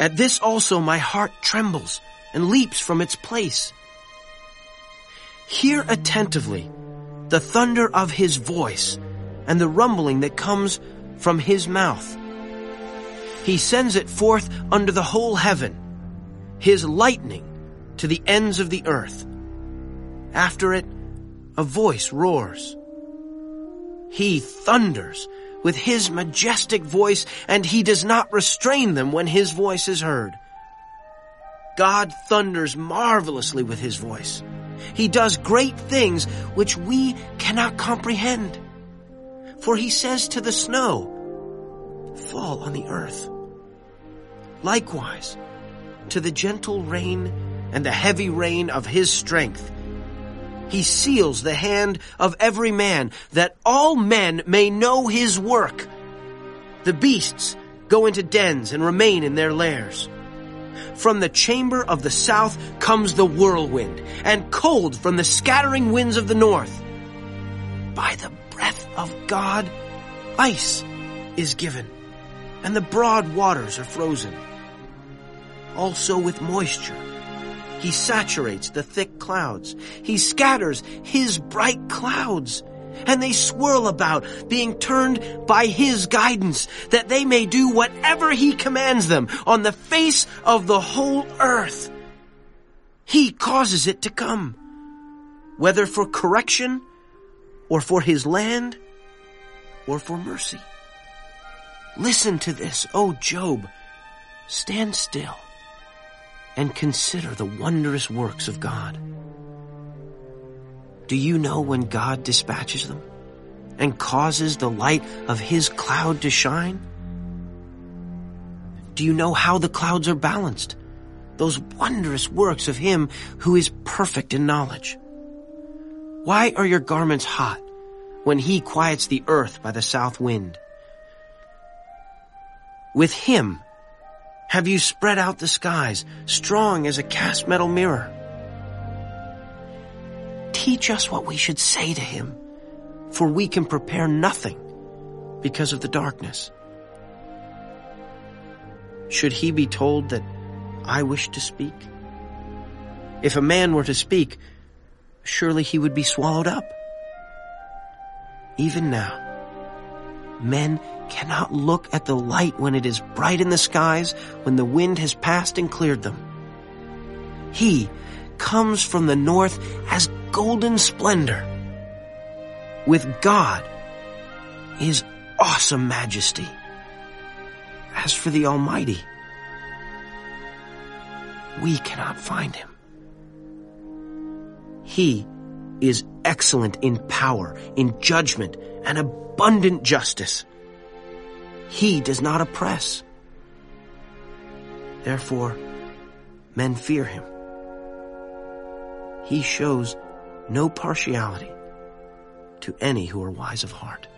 At this also my heart trembles and leaps from its place. Hear attentively the thunder of his voice and the rumbling that comes from his mouth. He sends it forth under the whole heaven, his lightning to the ends of the earth. After it, a voice roars. He thunders with his majestic voice, and he does not restrain them when his voice is heard. God thunders marvelously with his voice. He does great things which we cannot comprehend. For he says to the snow, fall on the earth. Likewise, to the gentle rain and the heavy rain of his strength, he seals the hand of every man that all men may know his work. The beasts go into dens and remain in their lairs. From the chamber of the south comes the whirlwind, and cold from the scattering winds of the north. By the breath of God, ice is given, and the broad waters are frozen. Also with moisture, he saturates the thick clouds. He scatters his bright clouds and they swirl about, being turned by his guidance, that they may do whatever he commands them on the face of the whole earth. He causes it to come, whether for correction, or for his land, or for mercy. Listen to this, O Job. Stand still and consider the wondrous works of God. Do you know when God dispatches them and causes the light of his cloud to shine? Do you know how the clouds are balanced? Those wondrous works of him who is perfect in knowledge. Why are your garments hot when he quiets the earth by the south wind? With him have you spread out the skies, strong as a cast metal mirror teach us what we should say to him, for we can prepare nothing because of the darkness. Should he be told that I wish to speak? If a man were to speak, surely he would be swallowed up. Even now, men cannot look at the light when it is bright in the skies, when the wind has passed and cleared them. He comes from the north as golden splendor. With God is awesome majesty. As for the Almighty, we cannot find him. He is excellent in power, in judgment, and abundant justice. He does not oppress. Therefore, men fear him. He shows no partiality to any who are wise of heart.